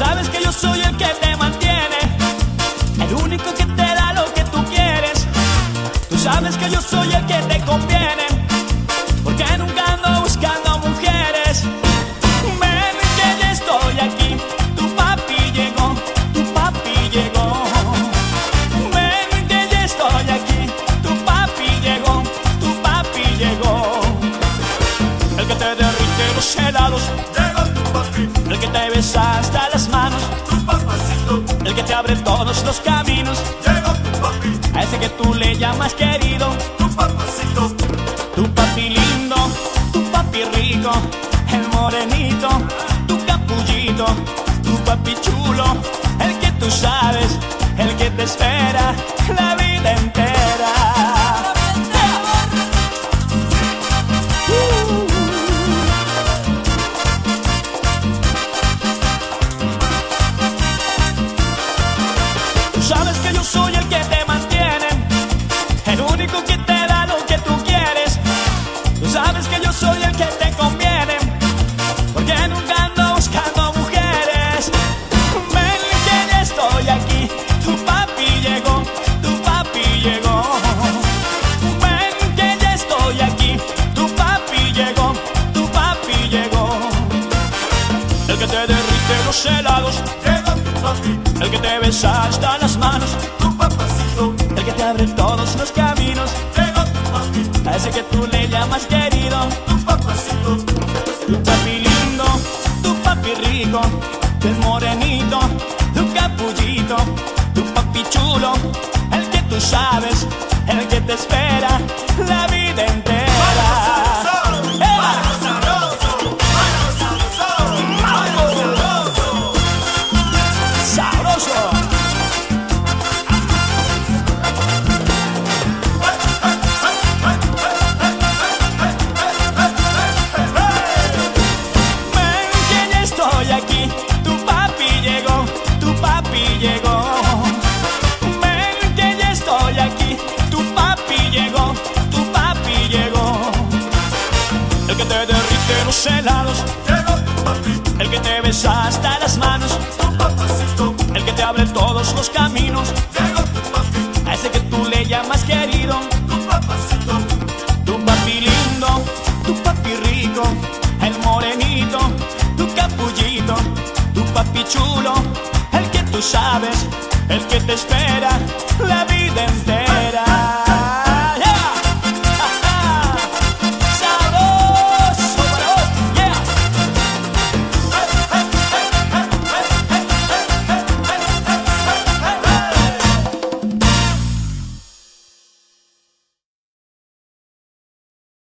Sabes que yo soy el que te los caminos, Llegó tu papi, a ese que tú le llamas querido, tu papacito. tu papi lindo, tu papi rico, el morenito, tu capullito, tu papi chulo, el que tú sabes, el que te espera. La vida llegó, tu papi llegó. El que te derrite los helados, el que te besa hasta las manos, tu papacito. el que te abre todos los caminos, Llegó tu papi, a ese que tú le llamas querido, tu papacito. tu papi lindo, tu papi rico, el morenito, tu capullito, tu papi chulo, el que tú sabes, el que te espera la vida helados, el que te besa hasta las manos, el que te abre todos los caminos, a ese que tú le llamas querido, tu papi lindo, tu papi rico, el morenito, tu capullito, tu papi chulo, el que tú sabes, el que te espera.